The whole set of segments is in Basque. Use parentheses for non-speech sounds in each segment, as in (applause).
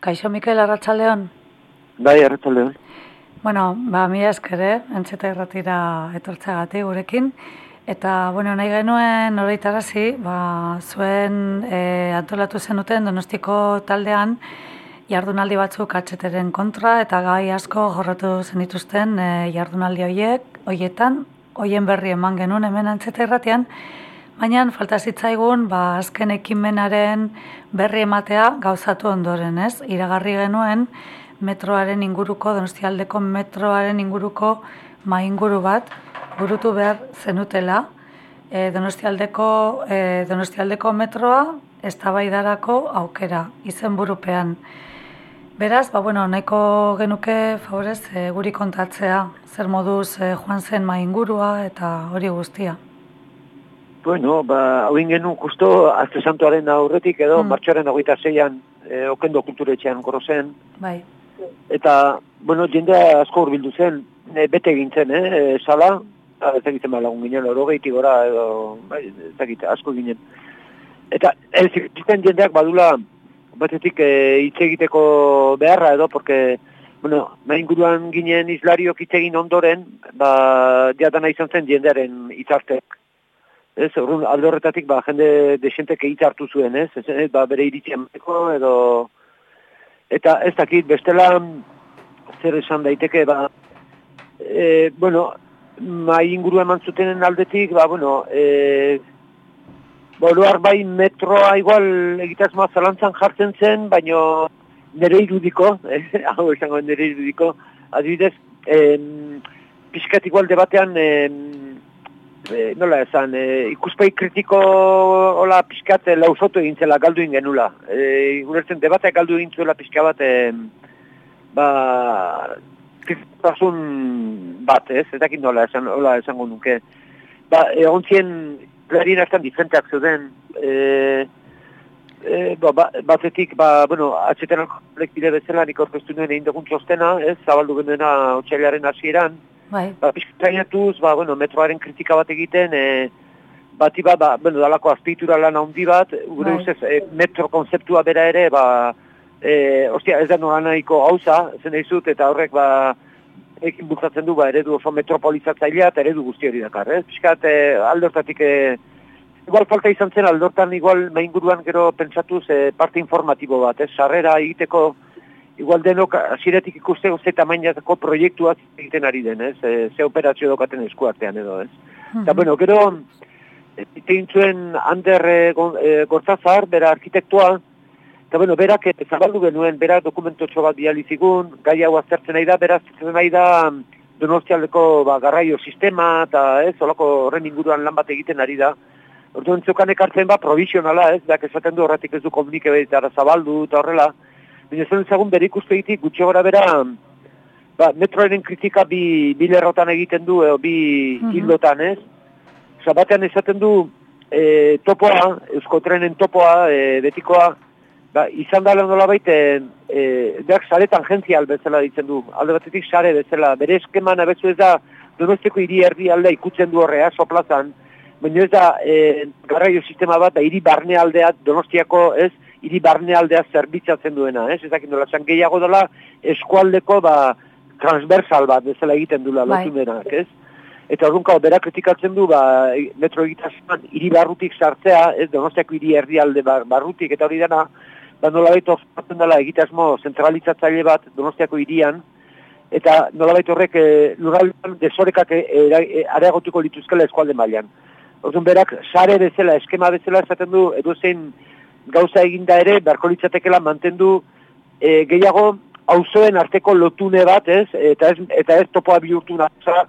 Kaixo Mikel Arratsaldeon. Bai, Arratsaldeon. Bueno, ba mi esker, eh, entzeta irratira etortzeagatik gurekin eta bueno, nahi genuen oroitarazi, ba zuen eh antolatu zenuten Donostiko taldean jardunaldi batzuk atxeteren kontra eta gai asko jorratu zenituzten e, jardunaldi horiek, hoietan, hoien berri eman genuen hemen antzeta irratian, baina falta zitzaigun ba, azken ekimenaren berri ematea gauzatu ondoren, ez? Iragarri genuen metroaren inguruko, donostialdeko metroaren inguruko ma inguru bat burutu behar zenutela. E, donostialdeko, e, donostialdeko metroa eztabaidarako aukera, izen burupean. Beraz, ba, bueno, nahiko genuke favorez e, guri kontatzea, zer moduz e, joan zen ma ingurua eta hori guztia. Bueno, ba, hau ingenu justo azte santuaren aurretik edo mm. martxoaren hogeita zeian e, okendo kulturetxean goro zen. Bai. Eta, bueno, jendea asko urbildu zen, e, bete gintzen, eh, e, sala, ez egiten ba lagun ginen, oro gora, edo, bai, ez asko ginen. Eta, ez egiten jendeak badula, batetik e, hitz egiteko beharra edo, porque, bueno, nahi inguruan ginen islariok hitz egin ondoren, ba, jatana izan zen jendearen hitzartek. Ez, orrun, alde horretatik, ba, jende desentek hitz hartu zuen, ez, ez, ba, bere iritzen edo, eta ez dakit, bestela, zer esan daiteke, ba, e, bueno, mai inguru eman zutenen aldetik, ba, bueno, e, Boluar bai metroa igual egitasmoa zalantzan jartzen zen, baino nire irudiko, (laughs) eh, hau esango nire irudiko, adibidez, em, pixkat igual debatean, em, e, nola esan, e, ikuspai kritiko hola pixkat e, lausotu egin zela galdu ingenula. E, Guretzen debateak galdu egin zuela pixka bat, e, ba, kritikotasun bat, ez? Ez dakit nola esan, hola esango nuke. Ba, egon zien, Glarien hartan diferenteak zeuden, e, e, ba, ba, batetik, ba, bueno, atxetan alkoholek bide bezala nik orkestu nuen egin dugun txostena, ez, zabaldu genuena otxailaren hasieran. Bai. Ba, pixkainatuz, ba, bueno, metroaren kritika bat egiten, e, bati bat, ba, bueno, dalako azpitura lan handi bat, gure bai. ustez, e, metro konzeptua bera ere, ba, e, ostia, ez da nola nahiko gauza, zen izut, eta horrek, ba, ekin bultzatzen du, ba, eredu oso metropolizatzailea eta eredu guzti hori dakar, eh? Piskat, eh, aldortatik, eh, igual falta izan zen aldortan, igual mainguruan gero pentsatuz eh, parte informatibo bat, eh? Sarrera egiteko, igual denok, asiretik ikuste guzti tamainatako proiektuak egiten ari den, eh? Ze, ze operazio dokaten eskuartean edo, ez? Eta, bueno, gero, egin zuen Ander eh, eh, Gortzazar, bera arkitektua, Eta bueno, berak zabaldu genuen, berak dokumentotxo bat bializigun, gai hau aztertzen nahi da, beraz zen nahi da donostialdeko ba, garraio sistema eta ez, olako horren inguruan lan bat egiten ari da. Orduan zokan ekartzen ba, provisionala, ez, berak esaten du horretik ez du komunike behitara zabaldu eta horrela. Baina zen ezagun bere ikustegitik gutxe gora bera, ba, metroaren kritika bi, bi lerrotan egiten du, eo, bi mm -hmm. hildotan, ez. Zabatean esaten du e, topoa, euskotrenen topoa, e, betikoa, ba, izan da lehen dola baite, e, beak sare tangentzial bezala ditzen du, alde batetik sare bezala, bere eskeman abezu ez da, donosteko hiri erdi alde ikutzen du horrea, soplazan, baina ez da, e, garraio sistema bat, da hiri barne aldea, donostiako, ez, hiri barne aldea zerbitzatzen duena, ez, ez dakit nola, gehiago dela, eskualdeko, ba, transversal bat, bezala egiten dula, bai. denak, ez? Eta orduan bera kritikatzen du, ba, metro egitasunan, hiri barrutik sartzea, ez, donostiako hiri erdi alde barrutik, eta hori dena, da nolabait osatzen dela egitasmo zentralizatzaile bat Donostiako hirian eta nolabait horrek e, lurraldean desorekak e, e, areagotuko lituzkela eskualde mailan. Orduan berak sare bezala, eskema bezala esaten du edozein gauza eginda ere beharko litzatekela mantendu e, gehiago auzoen arteko lotune bat, ez? Eta ez eta ez topoa bihurtu nasa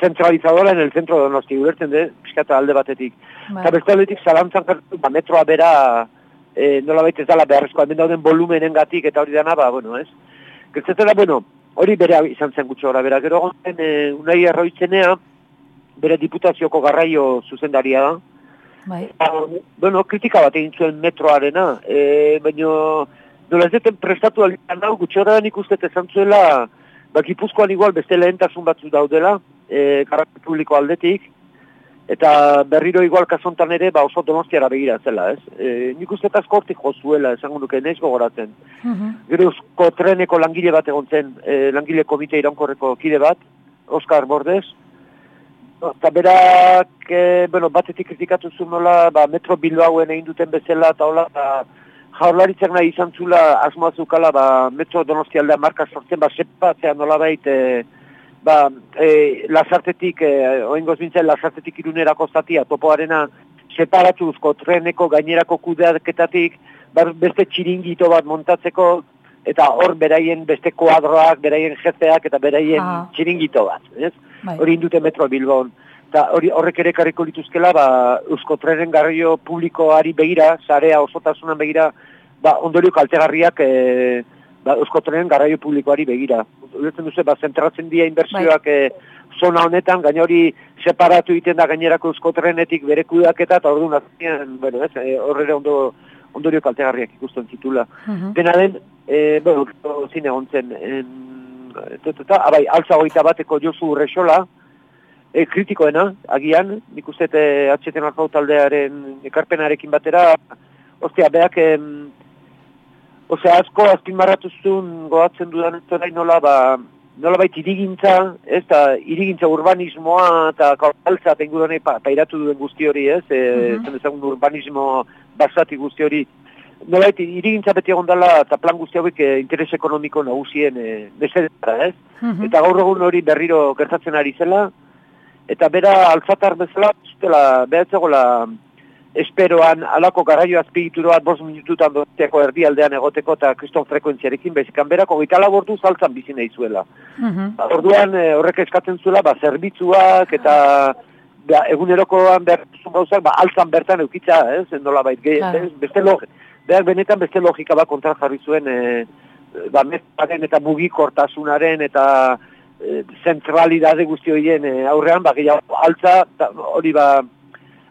zentralizadora en el centro de Donosti, ulertzen de, piskata alde batetik. Bai. Eta beste aldetik zalantzan ba, metroa bera e, nola baita ez dala beharrezko hemen dauden volumenen gatik eta hori dana, ba, bueno, ez? Gertzatzen bueno, hori bere izan zen gutxo bera, gero gonten, e, unai erroitzenea, bere diputazioko garraio zuzendaria da. Bai. Ba, bueno, kritika bat egin zuen metroarena, e, baina nola ez deten prestatu alitan hau, gutxo horrean ikustet ezan zuela, ba, igual beste lehentasun batzu daudela, e, garraio publiko aldetik, eta berriro igual kasontan ere, ba oso donostiara begira zela, ez? E, nik uste eta eskortik jozuela, esango nuke, neiz gogoratzen. Uh -huh. Treneko langile bat egon zen, e, langile komite irankorreko kide bat, Oskar Bordez, eta berak, e, bueno, batetik kritikatu zuen nola, ba, metro Bilbaoen egin duten bezala, eta hola, ba, jaurlaritzak nahi izan zula, asmoazukala, ba, metro donostialdea marka sortzen, ba, sepatzea nola baita, ba, e, lasartetik, e, oingoz bintzen, lasartetik irunerako zatia, topoarena separatuzko treneko gainerako kudeaketatik, ba, beste txiringito bat montatzeko, eta hor beraien beste kuadroak, beraien jefeak eta beraien ah. txiringito bat, ez? Bai. Hori indute Metro Bilbon. Eta hori horrek ere karriko lituzkela, ba, Eusko Trenen garrio publikoari begira, zarea osotasunan begira, ba, ondorio kaltegarriak, e, ba, euskotrenen garraio publikoari begira. Ulertzen duzu, ba, zentratzen dira inbertsioak bai. e, zona honetan, gaina hori separatu egiten da gainerako euskotrenetik bere kudeaketa, eta orduan azkenean, bueno, ez, e, horrela ondo, ondorio kaltegarriak ikusten zitula. Uh -huh. Dena den, e, bueno, zine egon zen, eta, abai, altza goita bateko Josu Urresola, e, kritikoena, agian, nik uste, e, atxeten taldearen ekarpenarekin batera, ostia, beak, em, Osea, asko azpimarratu zuen goatzen dudan ez nola, ba, nola baita irigintza, ez da, irigintza urbanismoa eta kautaltza tengu dene pa, pairatu duen guzti hori, ez, e, mm -hmm. zen urbanismo basati guzti hori. Nola baita irigintza beti egon dela eta plan guzti hauek e, interes ekonomiko nagusien e, ez? Mhm. Eta gaur egun hori berriro gertatzen ari zela, eta bera altzatar bezala, zutela, behatzegoela, esperoan alako garaio azpigituro bat bost minututan duteko erdialdean egoteko eta kriston frekuentziarekin bezikan berako gita labordu zaltzan bizi nahi zuela. Mhm. Ba, orduan eh, horrek eskatzen zuela, ba, zerbitzuak eta ba, egunerokoan behar gauzak, ba, altzan bertan eukitza, ez, eh, endola bait, ge, beste log, behar benetan beste logika bat kontra jarri zuen, e, ba, eta mugikortasunaren eta e, zentralidade guzti horien aurrean, ba, gehiago, altza, hori ba,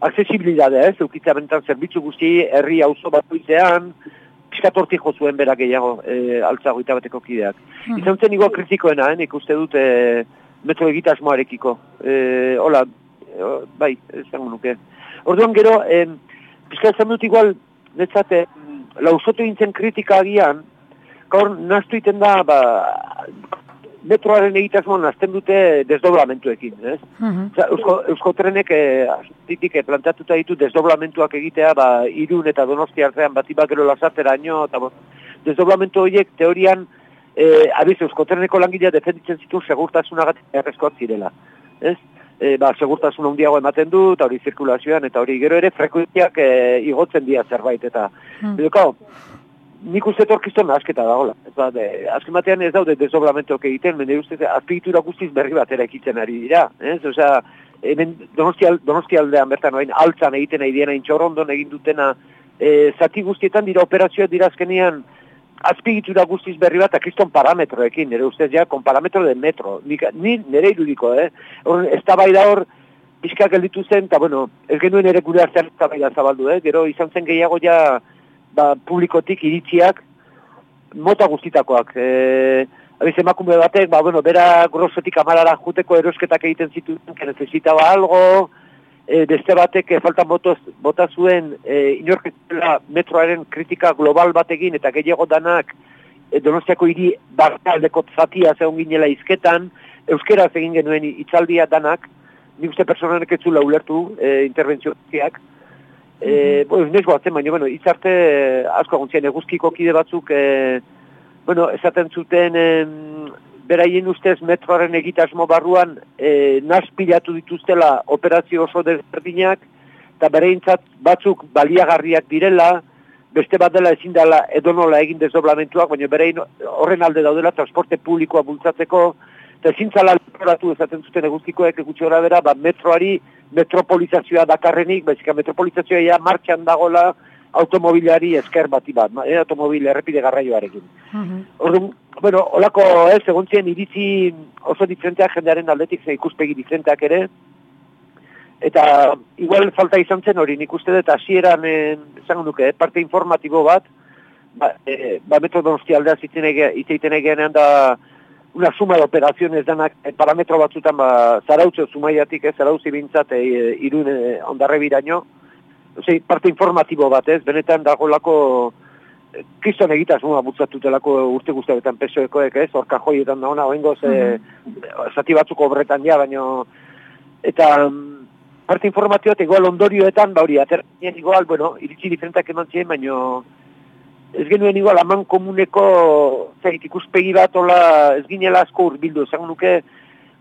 aksesibilidadea, ez, eukitza bentan zerbitzu guzti, herri auzo bat duizean, piskatorti jo zuen berak gehiago, e, altzago bateko kideak. Hmm. Izan zen igual kritikoena, eh, nik uste dut e, metro egitasmoarekiko. E, hola, e, bai, zango nuke. Orduan gero, e, piskatzen dut igual, netzate, lausotu intzen kritika agian, gaur naztu iten da, ba, metroaren egitasmo nazten dute desdoblamentuekin, ez? Uh eusko, eusko trenek eh, eh, plantatuta ditu desdoblamentuak egitea, ba, irun eta donosti artean bat ibakero lasatera ino, eta bo, desdoblamentu horiek teorian, eh, abiz, eusko treneko langilea defenditzen zitu segurtasunagatik errezkoak zirela, ez? E, ba, segurtasun handiago ematen du, eta hori zirkulazioan, eta hori gero ere frekuentziak e, igotzen dira zerbait, eta, mm. edo, nik uste torkizton asketa dagoela. Ez ba, azken batean ez daude desoblamentoak egiten, mende uste azpigitura guztiz berri batera ekitzen ari dira. Ez? Osea, hemen donostial, donostialdean bertan oain altzan egiten nahi diena, intxorrondon egin dutena, e, zati guztietan dira operazioa dira azkenean azpigitura guztiz berri bat, akriston parametroekin, nire ustez ja, kon parametro de metro. Nik, ni nire irudiko, eh? Hor, ez bai da hor, pixka gelditu zen, eta bueno, ez genuen ere gure artean ez bai da zabaldu, eh? Gero izan zen gehiago ja, ba, publikotik iritziak mota guztitakoak. E, abiz, emakume batek, ba, bueno, bera grosotik amarara juteko erosketak egiten zituen, que necesitaba algo, e, beste batek e, faltan botoz, bota zuen e, inorketela metroaren kritika global batekin eta gehiago danak e, donostiako hiri aldeko zatia zeon ginela izketan, euskera egin genuen itzaldia danak, nik uste personanek ez zula ulertu e, interbentzioak, E, bueno, ez goatzen, baina, bueno, izarte eh, asko aguntzien eguzkiko kide batzuk, e, bueno, esaten zuten e, beraien ustez metroaren egitasmo barruan e, naspilatu dituztela operazio oso desberdinak, eta bereintzat batzuk baliagarriak direla, beste bat dela ezin dela edonola egin desdoblamentuak, baina berein horren alde daudela transporte publikoa bultzatzeko, eta ezin zala esaten zuten eguzkikoek egutxe bera, ba, metroari metropolizazioa dakarrenik, bezika metropolizazioa ja martxan dagola automobilari esker bati bat, eh, automobil errepide garraioarekin. Uh Orduan, bueno, olako, ez, egon ziren iritzi oso diferenteak jendearen aldetik, ze ikuspegi diferenteak ere, eta igual falta izan zen hori, nik uste dut hasieran izango nuke, eh, parte informatibo bat, ba, e, ba metro donosti aldea zitzen egean da, una suma de operaciones danak e, parametro batzutan ba, zarautze zumaiatik, ez, zarauzi bintzat e, irun e, Ose, parte informatibo bat ez, benetan dago lako e, kriston egitaz mua butzatutelako urte guztabetan pesoekoek ez, orka joietan da ona, oengoz, mm -hmm. zati batzuk obretan ja, baino, eta mm, parte informatibo eta igual ondorioetan, ba hori, aterrenien igual, bueno, iritsi diferentak eman ziren, baino, ez genuen igual, aman komuneko, zait, ikuspegi bat, ola, ez ginela asko urbildu, zan nuke,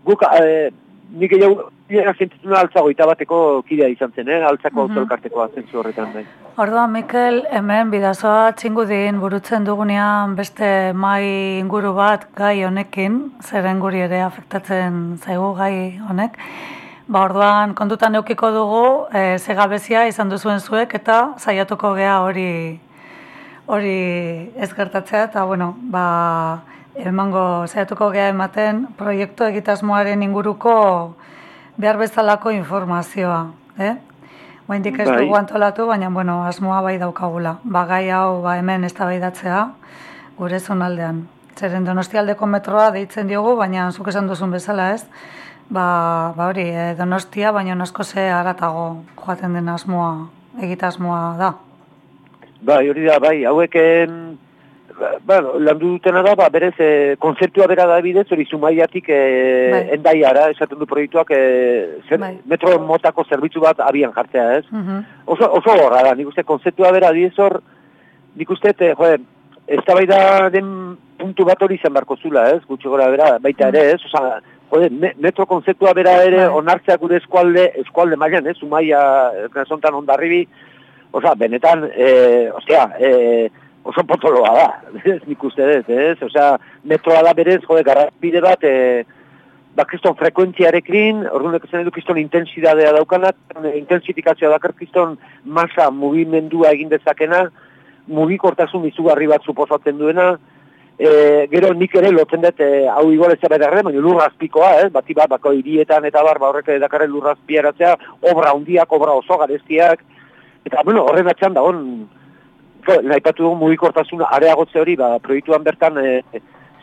guk, e, nik egin, Ia sentitzen altzago eta bateko kidea izan zen, eh? altzako mm -hmm. horretan. Bai. Orduan, Mikel, hemen bidazoa txingudin burutzen dugunean beste mai inguru bat gai honekin, zeren guri ere afektatzen zaigu gai honek. Ba, orduan, kontutan eukiko dugu, e, zegabezia izan duzuen zuek eta saiatuko gea hori hori ez gertatzea, eta bueno, ba, emango zaiatuko gea ematen proiektu egitasmoaren inguruko behar bezalako informazioa, eh? Oendik ez bai. dugu antolatu, baina, bueno, asmoa bai daukagula. Ba, gai hau, ba, hemen ez da gure zonaldean. Zeren donostialdeko metroa deitzen diogu, baina zuk esan duzun bezala ez, ba, ba hori, eh, donostia, baina nasko ze haratago joaten den asmoa, egitasmoa da. Bai, hori da, bai, hauek bueno, landu dutena da, ba, berez, e, konzeptua bera da bidez, hori zumaiatik e, bai. endaiara, esaten du proiektuak, e, zer, bai. metro motako zerbitzu bat abian jartzea, ez? Uh Oso, oso horra da, nik uste, konzeptua bera diez hor, nik uste, e, joe, ez da den puntu bat hori izan barko zula, ez? Gutxi gora bera, baita ere, ez? Osa, joe, metro konzeptua bera ere bai. onartzea gure eskualde, eskualde mailan, ez? Zumaia, zontan ondarribi, osa, benetan, e, ostia, e, oso potoloa da, (laughs) ez nik uste dut, ez? Osea, metroa da berez, jode, garrapide bat, e, ba, kriston frekuentziarekin, orduan zen edu kriston intensidadea daukanat, intensifikazioa dakar kriston masa mugimendua egin dezakena, mugikortasun izugarri bat suposatzen duena, e, gero nik ere lotzen dut, e, hau igual ez baina lurrazpikoa, ez? Bati bat, bako hirietan eta bar, ba, horrek dakarren lurrazpiaratzea, obra hundiak, obra oso gareztiak, eta, bueno, horren atxan da, on, nahi patu dugu mugikortasuna areagotze hori, ba, proiektuan bertan e,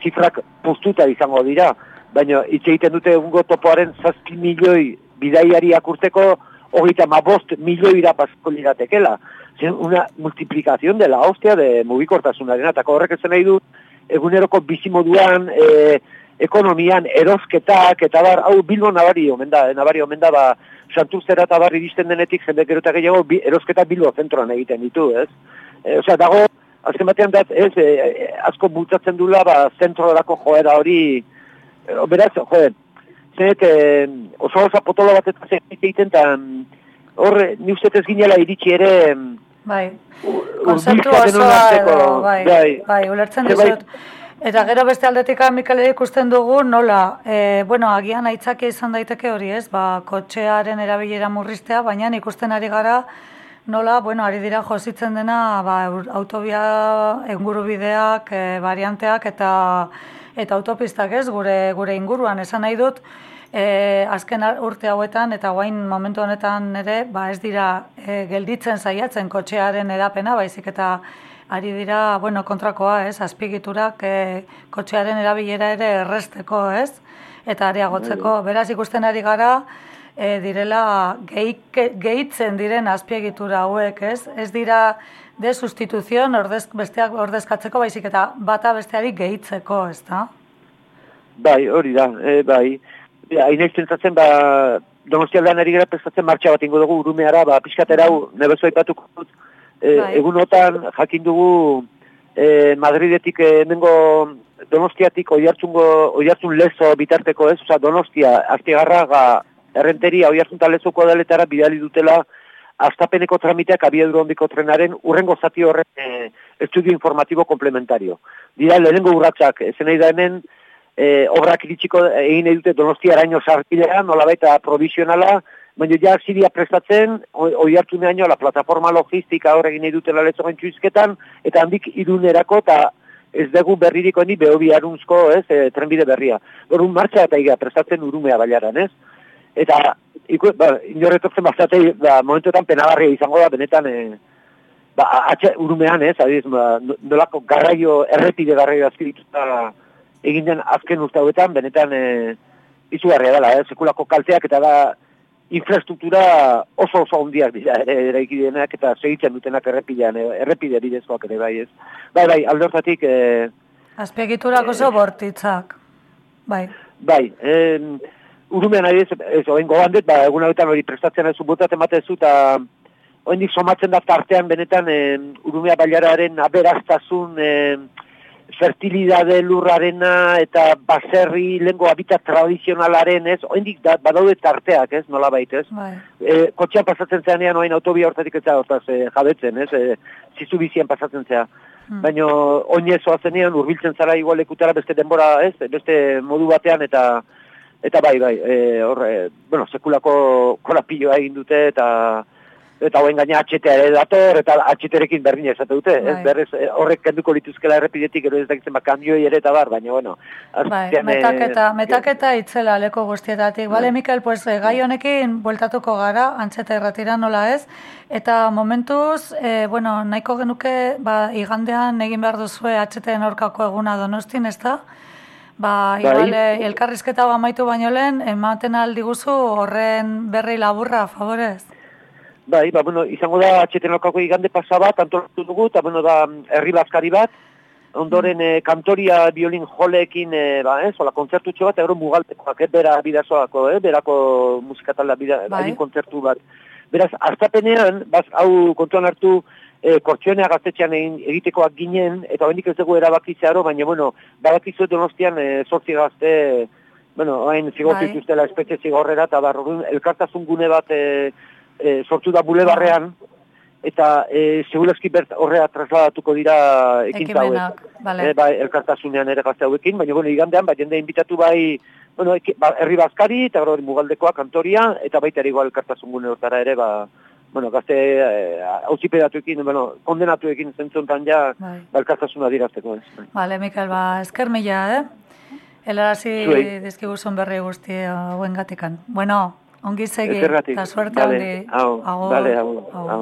zifrak postuta izango dira, baina hitz egiten dute egungo topoaren zazki milioi bidaiari akurteko, hogeita ma bost milioi pasko liratekela. Zen una multiplikazion dela hostia de mugikortasunaren, eta horrek ezen nahi du, eguneroko bizimoduan, e, ekonomian, erosketak, eta bar, hau bilbo nabari omen da, nabari omen da, ba, santurzera eta bar iristen denetik, jende gero eta gehiago, bi, erosketa bilbo zentroan egiten ditu, ez? E, osea, dago, azken batean dat, ez, e, asko bultzatzen dula, ba, zentro erako joera hori, e, beraz, joe, zenet, e, oso oso potolo bat zenik egiten, eta hor, ni uste ez ginela iritsi ere, bai, konzeptu osoa edo, bai, bai, bai, ulertzen dizut. Eta gero beste aldetik amikale ikusten dugu, nola, e, bueno, agian aitzake izan daiteke hori ez, ba, kotxearen erabilera murriztea, baina ikusten ari gara, Nola, bueno, ari dira jositzen dena, ba, autobia, engurubideak, e, varianteak eta eta autopistak ez, gure gure inguruan. Esan nahi dut, e, azken urte hauetan eta guain momentu honetan ere, ba, ez dira e, gelditzen saiatzen kotxearen edapena, baizik eta ari dira, bueno, kontrakoa, ez, azpigiturak e, kotxearen erabilera ere erresteko, ez, eta areagotzeko, beraz ikusten ari gara, e, direla gehitzen diren azpiegitura hauek, ez? Ez dira de sustituzion ordez, besteak ordezkatzeko baizik eta bata besteari gehitzeko, ez da? Bai, hori da, e, bai. Hainek zentzatzen, ba, donostialdean ari gara prestatzen martxa bat ingo dugu urumeara, ba, mm. nebezu aipatuko dut, e, bai. egunotan jakin dugu e, Madridetik e, emengo donostiatik oiartzun lezo bitarteko ez, oza, donostia, aztegarra, ga, errenteria hoi hartzun talezuko daletara bidali dutela astapeneko tramiteak abieduro ondiko trenaren urrengo zati horren e, estudio informatibo komplementario. Dira, lehenengo urratxak, ezen nahi da hemen, e, obrak iritsiko egin edute donostia araño sartilea, nola baita provisionala, baina ja ziria prestatzen, hoi hartu neaino, la plataforma logistika horre egin edute lalezogen txuizketan, eta handik idunerako, eta ez dugu berririko ni behobi arunzko, ez, e, trenbide berria. Gorun martxa eta iga prestatzen urumea baiaran, ez? Eta, iku, ba, inorretortzen bazatei, ba, momentuetan penagarria izango da, benetan, e, ba, atxe urumean, ez, adiz, ba, nolako garraio, errepide garraio azkirituta egin den azken urte hauetan, benetan e, izugarria dela, eh? sekulako kalteak eta da infrastruktura oso oso handiak dira ere eraiki denak eta segitzen dutenak errepidean, errepide bidezkoak ere bai ez. Bai, bai, aldortatik... E, Azpegiturak oso bortitzak, bai. Bai, eh, urumean ari ez, ez oen gogandet, ba, egun hauetan hori prestatzen ez botat ematen zu, eta oendik somatzen da tartean benetan e, urumea bailararen aberaztasun e, fertilidade lurrarena eta baserri lengo habitat tradizionalaren ez, oendik da, badaude tarteak ez, nola baita ez. Bai. E, kotxean pasatzen zean ean oain autobia hortatik ez hortaz e, jabetzen ez, e, zizu bizian pasatzen zea. Hmm. Baina oinez oazenean urbiltzen zara igualekutara beste denbora ez, beste modu batean eta eta bai, bai, e, horre, bueno, sekulako kolapilloa egin dute eta eta hoen gaina HTA ere dator, eta HTarekin berdin ez dute, ez bai. berrez eh, horrek kenduko lituzkela errepidetik, ero ez dakitzen bak kamioi ere eta bar, baina bueno. Bai, metaketa, metaketa itzela leko guztietatik. Bale, bai. Mikel, pues, gai honekin bueltatuko gara, antxeta erratira nola ez, eta momentuz, e, bueno, nahiko genuke, ba, igandean egin behar duzue HTen aurkako eguna donostin, ez da? Ba, bai. igual, elkarrizketa amaitu baino lehen, ematen aldi guzu horren berri laburra, favorez? Bai, ba, bueno, izango da atxeten okako igande pasa bat, antolatu dugu, eta bueno, da herri bazkari bat, ondoren e, kantoria biolin joleekin, e, ba, eh, zola, kontzertu bat, euro mugaltekoak, eh, bera bidazoako, eh, berako musikatalda bida, bai. kontzertu bat. Beraz, hartapenean, baz, hau kontuan hartu, e, kortzionea gaztetxean egitekoak ginen, eta hendik ez dugu erabakitzearo, baina, bueno, badakitzu donostian e, sortzi gazte, bueno, hain zigortu bai. ustela espetxe zigorrera, eta barrurun, elkartasun gune bat, e, e, sortu da bulebarrean, eta e, segurezki bert horrea trasladatuko dira ekintza hauek. Vale. E, bai, elkartasunean ere gazte hauekin, baina bueno, igandean, bai, jende inbitatu bai, bueno, eki, ba, herri bazkari, eta gero mugaldekoa, kantoria, eta baita ere igual elkartasun gune hortara ere, ba, bueno, gazte hauzipedatuekin, e, bueno, kondenatuekin zentzuntan ja, bai. ba, elkartasuna dirazteko. Ez. Vale, Mikael, ba, esker mila, eh? Elarazi dizkiguzun berri guzti hauen gatikan. Bueno, Ongi segi, eta suerte handi. Hau, hau, hau, hau.